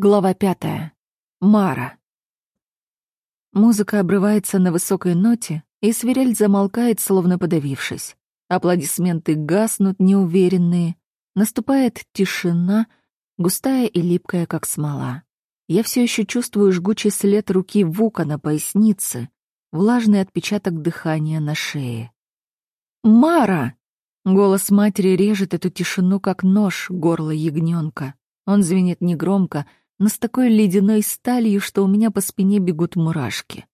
Глава пятая. Мара. Музыка обрывается на высокой ноте, и свирель замолкает, словно подавившись. Аплодисменты гаснут, неуверенные. Наступает тишина, густая и липкая, как смола. Я все еще чувствую жгучий след руки Вука на пояснице, влажный отпечаток дыхания на шее. «Мара!» Голос матери режет эту тишину, как нож, горло ягненка. Он звенит негромко, но с такой ледяной сталью, что у меня по спине бегут мурашки.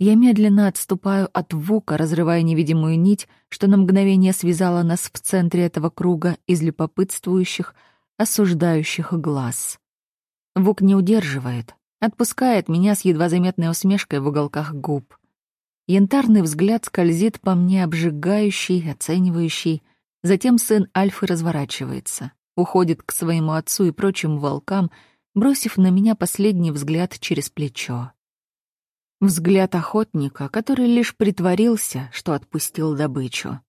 Я медленно отступаю от Вука, разрывая невидимую нить, что на мгновение связала нас в центре этого круга из любопытствующих, осуждающих глаз. Вук не удерживает, отпускает меня с едва заметной усмешкой в уголках губ. Янтарный взгляд скользит по мне обжигающий, оценивающий. Затем сын Альфы разворачивается, уходит к своему отцу и прочим волкам, бросив на меня последний взгляд через плечо. Взгляд охотника, который лишь притворился, что отпустил добычу.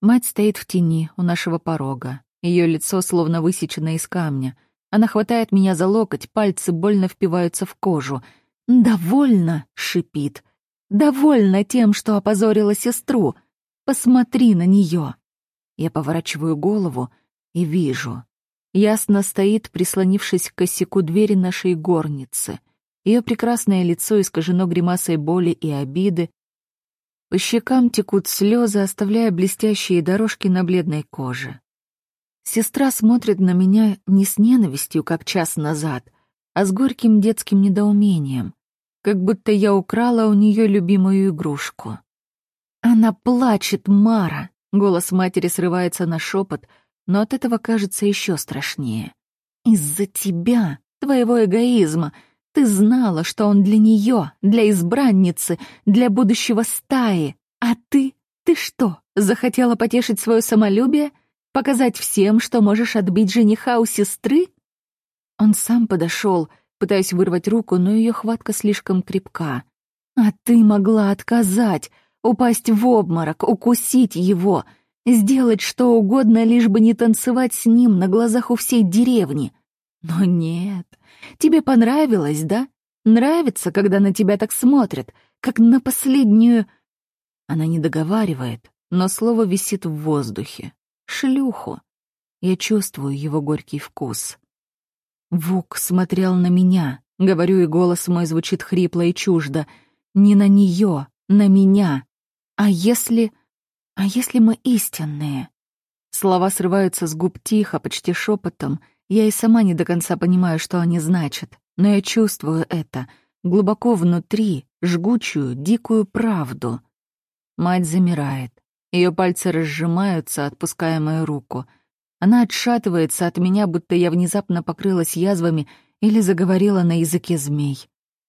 Мать стоит в тени у нашего порога. Ее лицо словно высечено из камня. Она хватает меня за локоть, пальцы больно впиваются в кожу. «Довольно!» — шипит. «Довольно тем, что опозорила сестру. Посмотри на нее!» Я поворачиваю голову и вижу. Ясно стоит, прислонившись к косяку двери нашей горницы. Ее прекрасное лицо искажено гримасой боли и обиды. По щекам текут слезы, оставляя блестящие дорожки на бледной коже. Сестра смотрит на меня не с ненавистью, как час назад, а с горьким детским недоумением, как будто я украла у нее любимую игрушку. Она плачет, Мара. Голос матери срывается на шепот, но от этого кажется еще страшнее. «Из-за тебя, твоего эгоизма, ты знала, что он для нее, для избранницы, для будущего стаи. А ты? Ты что, захотела потешить свое самолюбие? Показать всем, что можешь отбить жениха у сестры?» Он сам подошел, пытаясь вырвать руку, но ее хватка слишком крепка. «А ты могла отказать, упасть в обморок, укусить его, сделать что угодно, лишь бы не танцевать с ним на глазах у всей деревни. Но нет, тебе понравилось, да? Нравится, когда на тебя так смотрят, как на последнюю... Она не договаривает, но слово висит в воздухе. Шлюху. Я чувствую его горький вкус. Вук смотрел на меня. Говорю, и голос мой звучит хрипло и чуждо. Не на нее, на меня. А если... А если мы истинные? Слова срываются с губ тихо, почти шепотом. Я и сама не до конца понимаю, что они значат. Но я чувствую это. Глубоко внутри, жгучую, дикую правду. Мать замирает. Ее пальцы разжимаются, отпуская мою руку. Она отшатывается от меня, будто я внезапно покрылась язвами или заговорила на языке змей.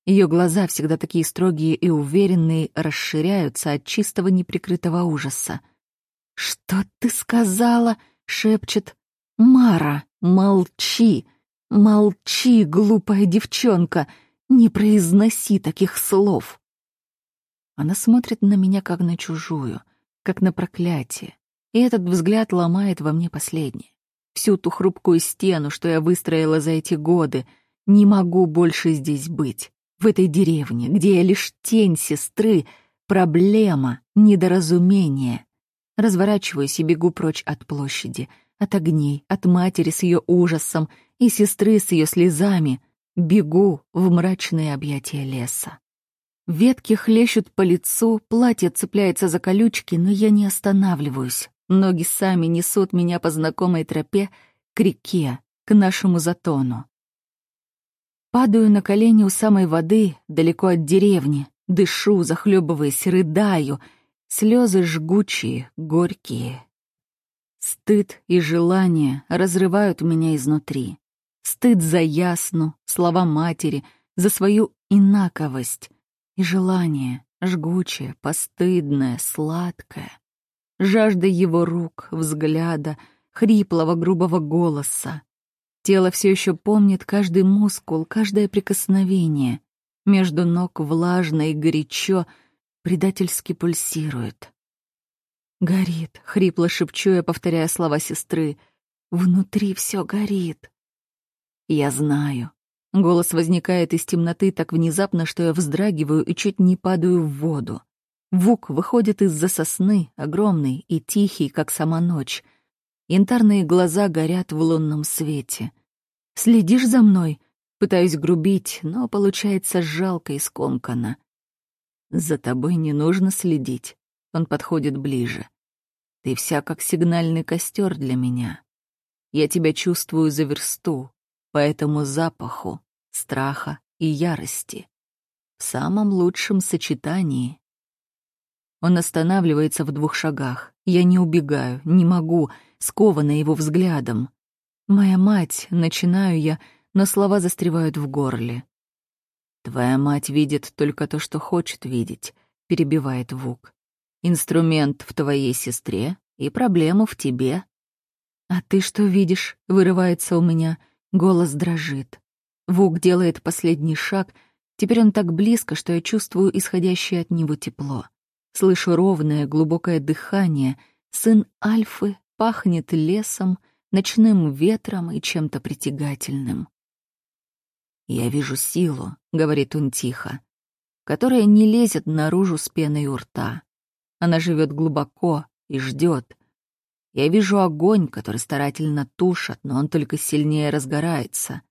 Ее глаза, всегда такие строгие и уверенные, расширяются от чистого неприкрытого ужаса. «Что ты сказала?» — шепчет. «Мара, молчи! Молчи, глупая девчонка! Не произноси таких слов!» Она смотрит на меня, как на чужую, как на проклятие, и этот взгляд ломает во мне последнее. Всю ту хрупкую стену, что я выстроила за эти годы, не могу больше здесь быть в этой деревне, где я лишь тень сестры, проблема, недоразумение. Разворачиваюсь и бегу прочь от площади, от огней, от матери с ее ужасом и сестры с ее слезами. Бегу в мрачные объятия леса. Ветки хлещут по лицу, платье цепляется за колючки, но я не останавливаюсь. Ноги сами несут меня по знакомой тропе к реке, к нашему затону. Падаю на колени у самой воды, далеко от деревни, дышу, захлебываясь, рыдаю. Слезы жгучие, горькие. Стыд и желание разрывают меня изнутри. Стыд за ясну, слова матери, за свою инаковость. И желание, жгучее, постыдное, сладкое. Жажда его рук, взгляда, хриплого грубого голоса. Тело все еще помнит каждый мускул, каждое прикосновение. Между ног влажно и горячо, предательски пульсирует. «Горит», — хрипло шепчу я, повторяя слова сестры. «Внутри все горит». Я знаю, Голос возникает из темноты так внезапно, что я вздрагиваю и чуть не падаю в воду. Вук выходит из-за сосны, огромный и тихий, как сама ночь. Янтарные глаза горят в лунном свете. «Следишь за мной?» Пытаюсь грубить, но получается жалко и скомканно. «За тобой не нужно следить». Он подходит ближе. «Ты вся как сигнальный костер для меня. Я тебя чувствую за версту, по этому запаху, страха и ярости. В самом лучшем сочетании. Он останавливается в двух шагах. Я не убегаю, не могу, скована его взглядом. «Моя мать», — начинаю я, но слова застревают в горле. «Твоя мать видит только то, что хочет видеть», — перебивает Вук. «Инструмент в твоей сестре и проблема в тебе». «А ты что видишь?» — вырывается у меня. Голос дрожит. Вук делает последний шаг. Теперь он так близко, что я чувствую исходящее от него тепло. Слышу ровное, глубокое дыхание. Сын Альфы пахнет лесом, ночным ветром и чем-то притягательным. «Я вижу силу», — говорит он тихо, «которая не лезет наружу с пеной у рта. Она живет глубоко и ждет, я вижу огонь, который старательно тушат, но он только сильнее разгорается.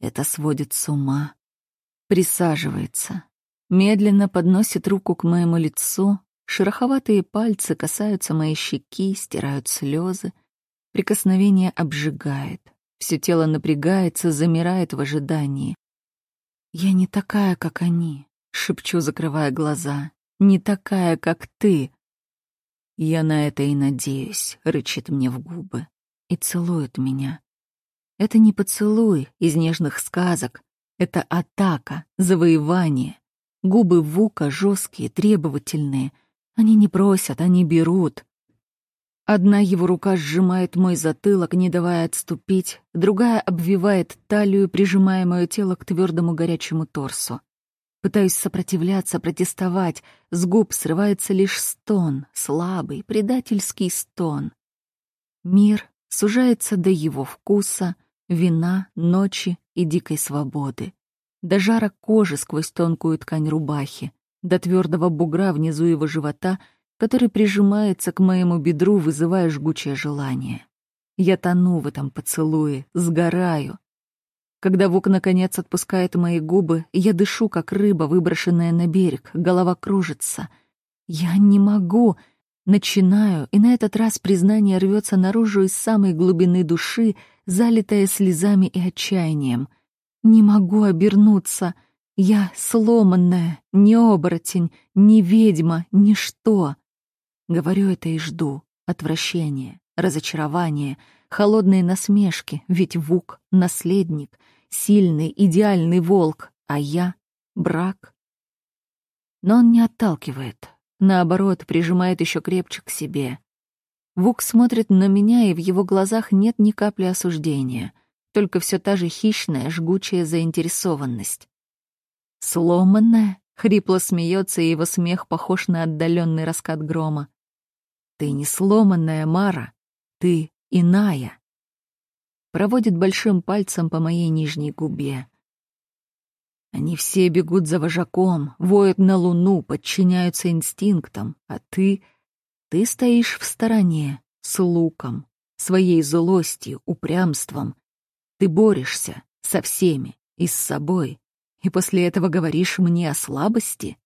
Это сводит с ума. Присаживается. Медленно подносит руку к моему лицу. Шероховатые пальцы касаются моей щеки, стирают слезы. Прикосновение обжигает. Все тело напрягается, замирает в ожидании. «Я не такая, как они», — шепчу, закрывая глаза. «Не такая, как ты», «Я на это и надеюсь», — рычит мне в губы и целует меня. Это не поцелуй из нежных сказок, это атака, завоевание. Губы Вука жесткие, требовательные. Они не просят, они берут. Одна его рука сжимает мой затылок, не давая отступить, другая обвивает талию, прижимая мое тело к твердому горячему торсу. Пытаюсь сопротивляться, протестовать. С губ срывается лишь стон, слабый, предательский стон. Мир сужается до его вкуса, вина, ночи и дикой свободы. До жара кожи сквозь тонкую ткань рубахи, до твердого бугра внизу его живота, который прижимается к моему бедру, вызывая жгучее желание. Я тону в этом поцелуе, сгораю, когда Вук наконец отпускает мои губы, я дышу, как рыба, выброшенная на берег, голова кружится. Я не могу. Начинаю, и на этот раз признание рвется наружу из самой глубины души, залитая слезами и отчаянием. Не могу обернуться. Я сломанная, не оборотень, не ведьма, ничто. Говорю это и жду. Отвращение, разочарование, холодные насмешки, ведь Вук — наследник, сильный, идеальный волк, а я — брак. Но он не отталкивает, наоборот, прижимает еще крепче к себе. Вук смотрит на меня, и в его глазах нет ни капли осуждения, только все та же хищная, жгучая заинтересованность. «Сломанная?» — хрипло смеется, и его смех похож на отдаленный раскат грома. «Ты не сломанная, Мара, ты иная» проводит большим пальцем по моей нижней губе. Они все бегут за вожаком, воют на луну, подчиняются инстинктам, а ты... Ты стоишь в стороне, с луком, своей злостью, упрямством. Ты борешься со всеми и с собой, и после этого говоришь мне о слабости?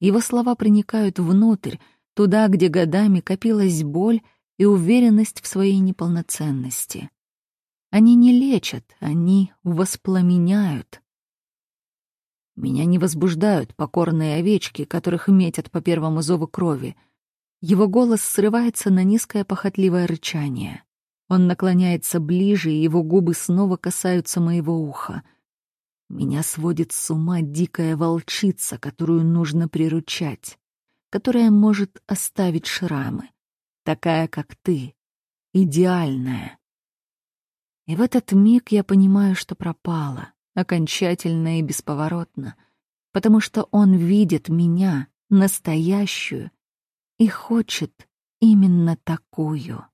Его слова проникают внутрь, туда, где годами копилась боль и уверенность в своей неполноценности. Они не лечат, они воспламеняют. Меня не возбуждают покорные овечки, которых метят по первому зову крови. Его голос срывается на низкое похотливое рычание. Он наклоняется ближе, и его губы снова касаются моего уха. Меня сводит с ума дикая волчица, которую нужно приручать, которая может оставить шрамы, такая, как ты, идеальная. И в этот миг я понимаю, что пропала, окончательно и бесповоротно, потому что он видит меня, настоящую, и хочет именно такую.